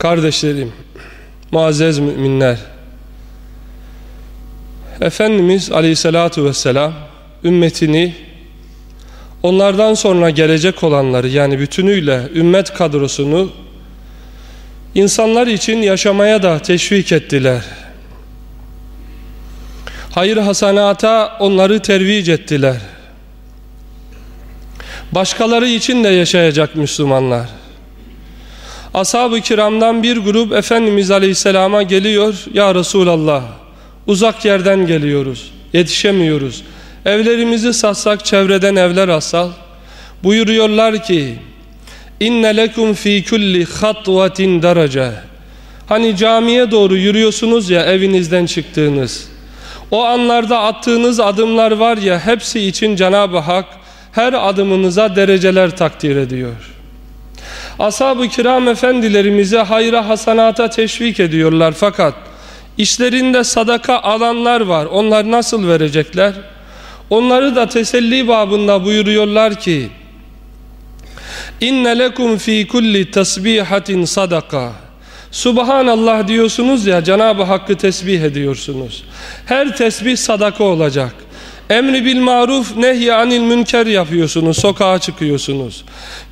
Kardeşlerim, muazzez müminler, Efendimiz Aleyhisselatü Vesselam ümmetini onlardan sonra gelecek olanları yani bütünüyle ümmet kadrosunu insanlar için yaşamaya da teşvik ettiler. Hayır hasanata onları tervic ettiler. Başkaları için de yaşayacak Müslümanlar. Ashab-ı kiramdan bir grup Efendimiz Aleyhisselam'a geliyor. Ya Resulallah uzak yerden geliyoruz. Yetişemiyoruz. Evlerimizi satsak çevreden evler alsak. Buyuruyorlar ki İnne lekum fi kulli hatvatin derece. Hani camiye doğru yürüyorsunuz ya evinizden çıktığınız. O anlarda attığınız adımlar var ya hepsi için Cenab-ı Hak her adımınıza dereceler takdir ediyor. Ashab-ı kiram efendilerimize hayra hasanata teşvik ediyorlar fakat işlerinde sadaka alanlar var. Onlar nasıl verecekler? Onları da teselli babında buyuruyorlar ki İnne lekum fi kulli tasbihatin sadaka Subhanallah diyorsunuz ya Cenab-ı Hakk'ı tesbih ediyorsunuz. Her tesbih sadaka olacak. Emri bil maruf nehy anil münker yapıyorsunuz. Sokağa çıkıyorsunuz.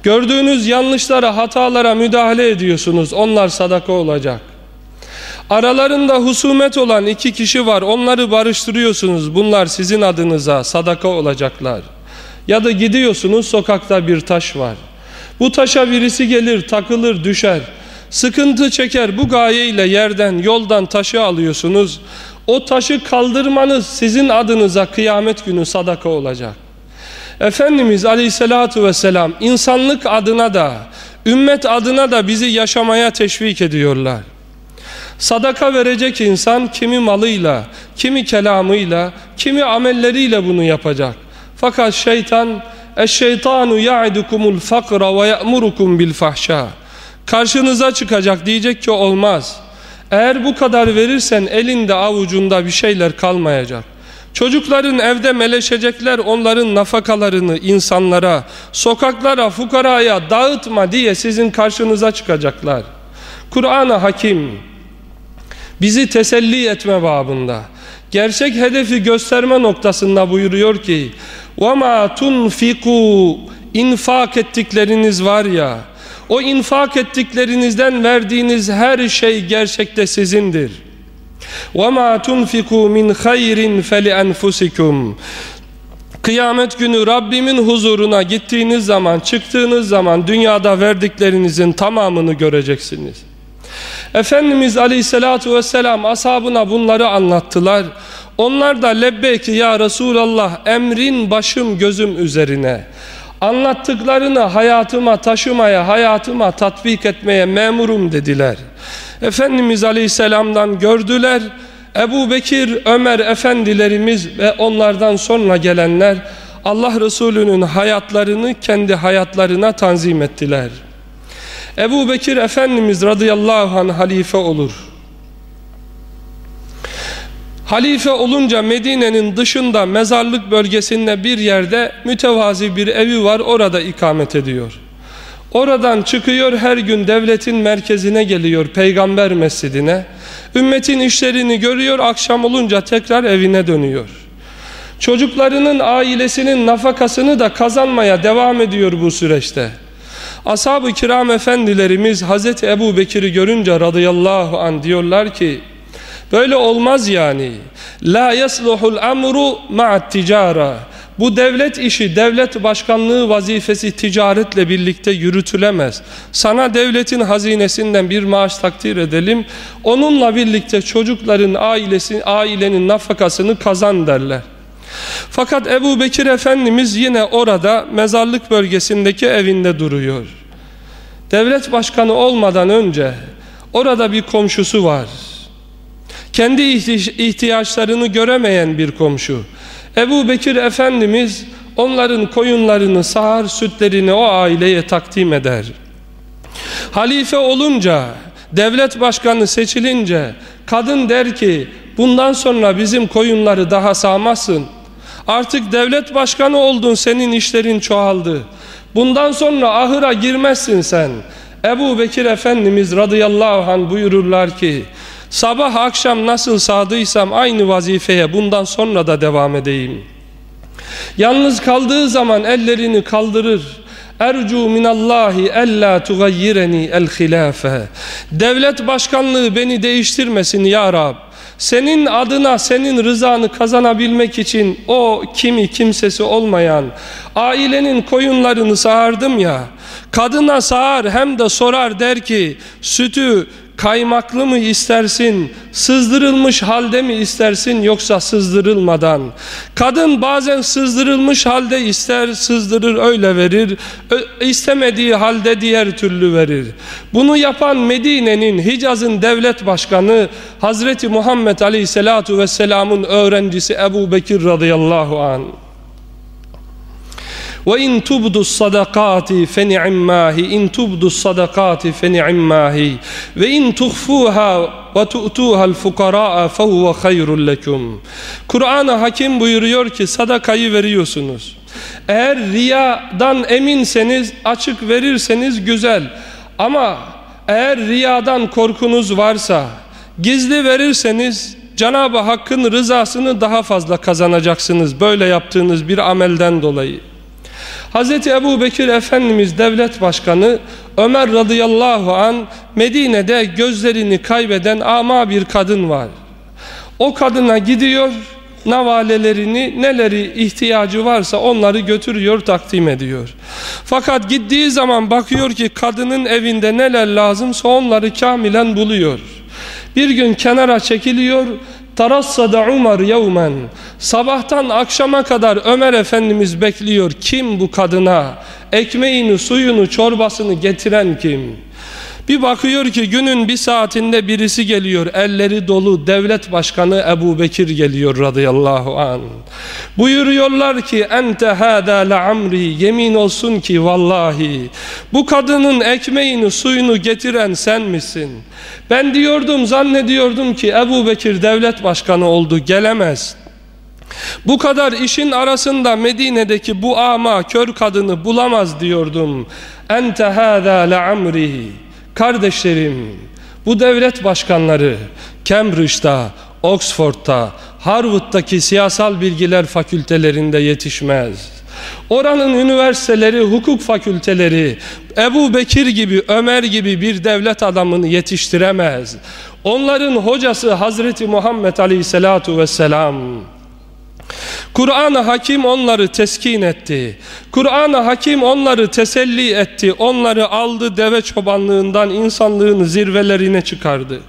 Gördüğünüz yanlışlara hatalara müdahale ediyorsunuz. Onlar sadaka olacak. Aralarında husumet olan iki kişi var. Onları barıştırıyorsunuz. Bunlar sizin adınıza sadaka olacaklar. Ya da gidiyorsunuz sokakta bir taş var. Bu taşa birisi gelir takılır düşer. Sıkıntı çeker bu gayeyle yerden yoldan taşı alıyorsunuz. O taşı kaldırmanız sizin adınıza kıyamet günü sadaka olacak. Efendimiz Aleyhisselatü Vesselam insanlık adına da ümmet adına da bizi yaşamaya teşvik ediyorlar. Sadaka verecek insan kimi malıyla, kimi kelamıyla, kimi amelleriyle bunu yapacak. Fakat şeytan Eşşeytanu ya'idukumul fakra ve ya'murukum bil fahşa Karşınıza çıkacak diyecek ki olmaz. Eğer bu kadar verirsen elinde avucunda bir şeyler kalmayacak. Çocukların evde meleşecekler onların nafakalarını insanlara, sokaklara, fukaraya dağıtma diye sizin karşınıza çıkacaklar. Kur'an-ı Hakim bizi teselli etme babında, gerçek hedefi gösterme noktasında buyuruyor ki وَمَا تُنْفِقُوا infak ettikleriniz var ya, o infak ettiklerinizden verdiğiniz her şey gerçekte sizindir. وَمَا تُنْفِقُوا مِنْ خَيْرٍ فَلِأَنْفُسِكُمْ Kıyamet günü Rabbimin huzuruna gittiğiniz zaman, çıktığınız zaman dünyada verdiklerinizin tamamını göreceksiniz. Efendimiz Aleyhisselatü Vesselam ashabına bunları anlattılar. Onlar da lebbeki ya Resulallah emrin başım gözüm üzerine. Anlattıklarını hayatıma taşımaya, hayatıma tatbik etmeye memurum dediler. Efendimiz Aleyhisselam'dan gördüler. Ebu Bekir, Ömer efendilerimiz ve onlardan sonra gelenler Allah Resulü'nün hayatlarını kendi hayatlarına tanzim ettiler. Ebu Bekir Efendimiz radıyallahu anh halife olur. Halife olunca Medine'nin dışında mezarlık bölgesinde bir yerde mütevazi bir evi var orada ikamet ediyor. Oradan çıkıyor her gün devletin merkezine geliyor peygamber mescidine. Ümmetin işlerini görüyor akşam olunca tekrar evine dönüyor. Çocuklarının ailesinin nafakasını da kazanmaya devam ediyor bu süreçte. Ashab-ı kiram efendilerimiz Hazreti Ebu Bekir'i görünce radıyallahu an diyorlar ki Böyle olmaz yani. La yasluhul amru ma'at ticara. Bu devlet işi, devlet başkanlığı vazifesi ticaretle birlikte yürütülemez. Sana devletin hazinesinden bir maaş takdir edelim. Onunla birlikte çocukların ailesi, ailenin nafakasını kazan derler. Fakat Ebu Bekir Efendimiz yine orada mezarlık bölgesindeki evinde duruyor. Devlet başkanı olmadan önce orada bir komşusu var. Kendi ihtiyaçlarını göremeyen bir komşu. Ebu Bekir Efendimiz onların koyunlarını sağar sütlerini o aileye takdim eder. Halife olunca, devlet başkanı seçilince kadın der ki bundan sonra bizim koyunları daha sağmasın. Artık devlet başkanı oldun senin işlerin çoğaldı. Bundan sonra ahıra girmezsin sen. Ebu Bekir Efendimiz radıyallahu anh buyururlar ki sabah akşam nasıl sadıysam aynı vazifeye bundan sonra da devam edeyim. Yalnız kaldığı zaman ellerini kaldırır. Ercu minallahi ella tugayyireni el hilafe. Devlet başkanlığı beni değiştirmesin ya Rab. Senin adına senin rızanı kazanabilmek için o kimi kimsesi olmayan ailenin koyunlarını sağardım ya kadına sağar hem de sorar der ki sütü kaymaklı mı istersin, sızdırılmış halde mi istersin yoksa sızdırılmadan? Kadın bazen sızdırılmış halde ister, sızdırır öyle verir, istemediği halde diğer türlü verir. Bunu yapan Medine'nin, Hicaz'ın devlet başkanı Hazreti Muhammed Aleyhisselatu Vesselam'ın öğrencisi Ebu Bekir radıyallahu anh. Ve in tubdu sadakati fe ni'immahi in tubdu sadakati fe ni'immahi ve in tuhfuha ve tu'tuha'l fukara fe huve hayrul lekum. Kur'an-ı Hakim buyuruyor ki sadakayı veriyorsunuz. Eğer riyadan eminseniz, açık verirseniz güzel. Ama eğer riyadan korkunuz varsa, gizli verirseniz Cenab-ı Hakk'ın rızasını daha fazla kazanacaksınız böyle yaptığınız bir amelden dolayı. Hz. Ebu Bekir Efendimiz devlet başkanı Ömer radıyallahu an Medine'de gözlerini kaybeden ama bir kadın var. O kadına gidiyor navalelerini neleri ihtiyacı varsa onları götürüyor takdim ediyor. Fakat gittiği zaman bakıyor ki kadının evinde neler lazımsa onları kamilen buluyor. Bir gün kenara çekiliyor Tarassada Umar yevmen. Sabahtan akşama kadar Ömer Efendimiz bekliyor Kim bu kadına? Ekmeğini suyunu çorbasını getiren kim bir bakıyor ki günün bir saatinde birisi geliyor elleri dolu devlet başkanı Ebu Bekir geliyor radıyallahu an. Buyuruyorlar ki ente hâdâ le'amri yemin olsun ki vallahi bu kadının ekmeğini suyunu getiren sen misin? Ben diyordum zannediyordum ki Ebu Bekir devlet başkanı oldu gelemez. Bu kadar işin arasında Medine'deki bu ama kör kadını bulamaz diyordum. Ente hâdâ le'amrihi Kardeşlerim, bu devlet başkanları Cambridge'da, Oxford'da, Harvard'daki siyasal bilgiler fakültelerinde yetişmez. Oranın üniversiteleri, hukuk fakülteleri Ebu Bekir gibi, Ömer gibi bir devlet adamını yetiştiremez. Onların hocası Hazreti Muhammed Aleyhisselatu Vesselam. Kur'an-ı Hakim onları teskin etti. Kur'an-ı Hakim onları teselli etti. Onları aldı deve çobanlığından insanlığın zirvelerine çıkardı.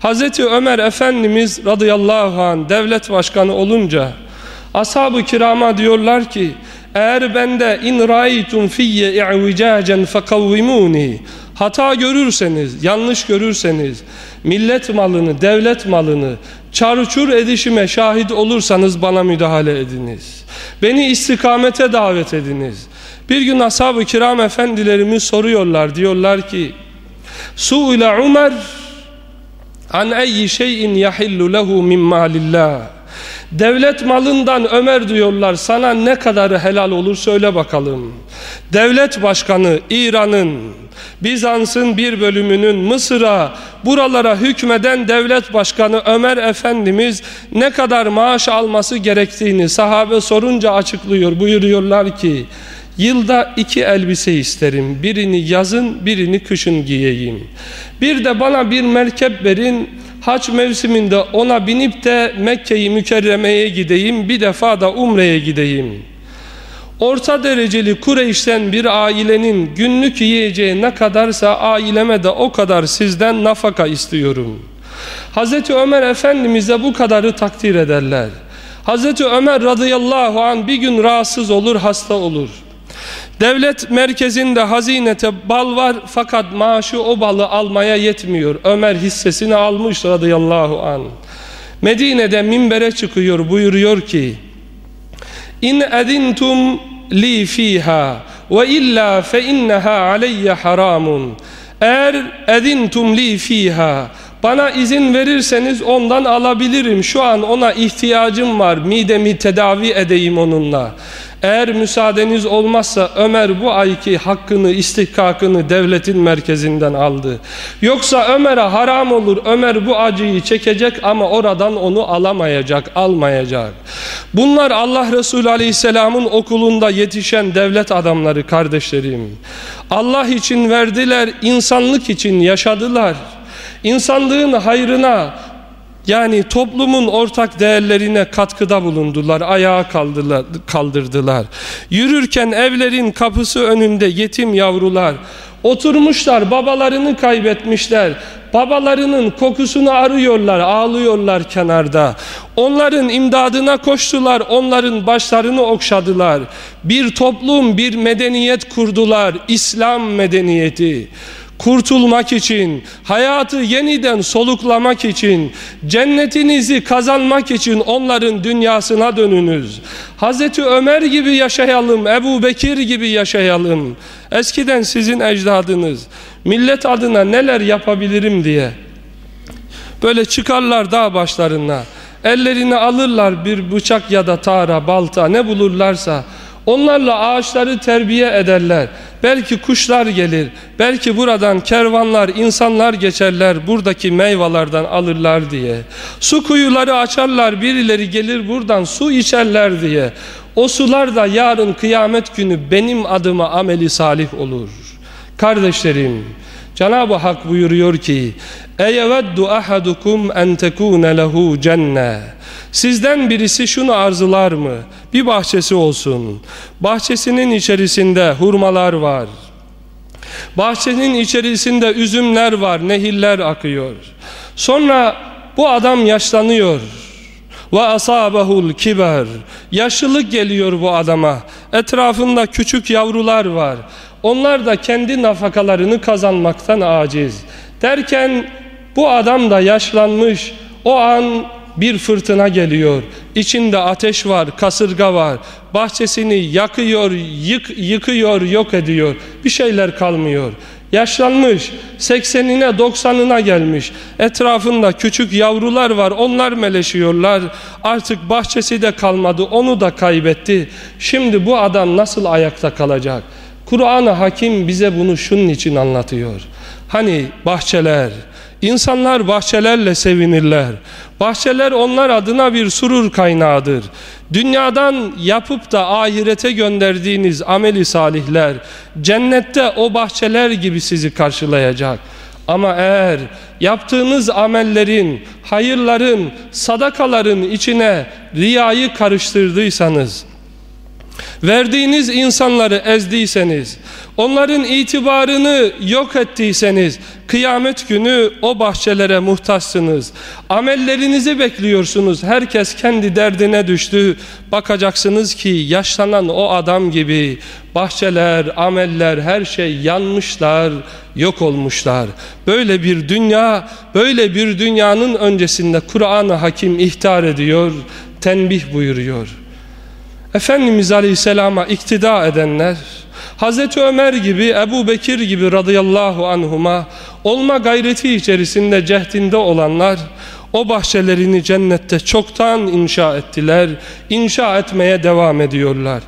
Hazreti Ömer Efendimiz radıyallahu anh devlet başkanı olunca ashab-ı kirama diyorlar ki eğer bende in raitum fiyye i'vicacen fekavvimuni hata görürseniz, yanlış görürseniz millet malını, devlet malını çarçur edişime şahit olursanız bana müdahale ediniz. Beni istikamete davet ediniz. Bir gün ashab-ı kiram efendilerimiz soruyorlar. Diyorlar ki Su'ile Ömer an eyyi şeyin yahillu lehu min malillah Devlet malından Ömer diyorlar sana ne kadarı helal olur söyle bakalım. Devlet başkanı İran'ın, Bizans'ın bir bölümünün Mısır'a, buralara hükmeden devlet başkanı Ömer Efendimiz ne kadar maaş alması gerektiğini sahabe sorunca açıklıyor. Buyuruyorlar ki Yılda iki elbise isterim. Birini yazın, birini kışın giyeyim. Bir de bana bir merkep verin haç mevsiminde ona binip de Mekke'yi mükerremeye gideyim bir defa da Umre'ye gideyim. Orta dereceli Kureyş'ten bir ailenin günlük yiyeceği ne kadarsa aileme de o kadar sizden nafaka istiyorum. Hazreti Ömer Efendimiz'e bu kadarı takdir ederler. Hazreti Ömer radıyallahu an bir gün rahatsız olur hasta olur. Devlet merkezinde hazinete bal var fakat maaşı o balı almaya yetmiyor. Ömer hissesini almış radıyallahu an. Medine'de minbere çıkıyor buyuruyor ki İn edintum li fiha ve illa fe inneha aleyye haramun. Eğer edintum li fiha bana izin verirseniz ondan alabilirim. Şu an ona ihtiyacım var. Midemi tedavi edeyim onunla. Eğer müsaadeniz olmazsa Ömer bu ayki hakkını, istihkakını devletin merkezinden aldı. Yoksa Ömer'e haram olur. Ömer bu acıyı çekecek ama oradan onu alamayacak, almayacak. Bunlar Allah Resulü Aleyhisselam'ın okulunda yetişen devlet adamları kardeşlerim. Allah için verdiler, insanlık için yaşadılar. İnsanlığın hayrına, yani toplumun ortak değerlerine katkıda bulundular, ayağa kaldırdılar. Yürürken evlerin kapısı önünde yetim yavrular, oturmuşlar babalarını kaybetmişler. Babalarının kokusunu arıyorlar, ağlıyorlar kenarda. Onların imdadına koştular, onların başlarını okşadılar. Bir toplum, bir medeniyet kurdular, İslam medeniyeti kurtulmak için, hayatı yeniden soluklamak için, cennetinizi kazanmak için onların dünyasına dönünüz. Hazreti Ömer gibi yaşayalım, Ebu Bekir gibi yaşayalım. Eskiden sizin ecdadınız millet adına neler yapabilirim diye böyle çıkarlar dağ başlarına. Ellerini alırlar bir bıçak ya da tara, balta ne bulurlarsa Onlarla ağaçları terbiye ederler. Belki kuşlar gelir. Belki buradan kervanlar, insanlar geçerler. Buradaki meyvelerden alırlar diye. Su kuyuları açarlar. Birileri gelir buradan su içerler diye. O sular da yarın kıyamet günü benim adıma ameli salih olur. Kardeşlerim, Cenab-ı Hak buyuruyor ki: "Eyeveddu ahadukum en tekune lehu cenne." Sizden birisi şunu arzular mı? Bir bahçesi olsun. Bahçesinin içerisinde hurmalar var. Bahçenin içerisinde üzümler var, nehirler akıyor. Sonra bu adam yaşlanıyor. Ve asabahul kiber. Yaşlılık geliyor bu adama. Etrafında küçük yavrular var. Onlar da kendi nafakalarını kazanmaktan aciz. Derken bu adam da yaşlanmış. O an bir fırtına geliyor. İçinde ateş var, kasırga var. Bahçesini yakıyor, yık, yıkıyor, yok ediyor. Bir şeyler kalmıyor. Yaşlanmış, 80'ine 90'ına gelmiş. Etrafında küçük yavrular var, onlar meleşiyorlar. Artık bahçesi de kalmadı, onu da kaybetti. Şimdi bu adam nasıl ayakta kalacak? Kur'an-ı Hakim bize bunu şunun için anlatıyor. Hani bahçeler, insanlar bahçelerle sevinirler. Bahçeler onlar adına bir surur kaynağıdır. Dünyadan yapıp da ahirete gönderdiğiniz ameli salihler, cennette o bahçeler gibi sizi karşılayacak. Ama eğer yaptığınız amellerin, hayırların, sadakaların içine riyayı karıştırdıysanız, verdiğiniz insanları ezdiyseniz, onların itibarını yok ettiyseniz, kıyamet günü o bahçelere muhtaçsınız. Amellerinizi bekliyorsunuz. Herkes kendi derdine düştü. Bakacaksınız ki yaşlanan o adam gibi bahçeler, ameller, her şey yanmışlar, yok olmuşlar. Böyle bir dünya, böyle bir dünyanın öncesinde Kur'an-ı Hakim ihtar ediyor, tenbih buyuruyor. Efendimiz Aleyhisselam'a iktida edenler, Hazreti Ömer gibi, Ebu Bekir gibi radıyallahu anhuma olma gayreti içerisinde cehdinde olanlar, o bahçelerini cennette çoktan inşa ettiler, inşa etmeye devam ediyorlar.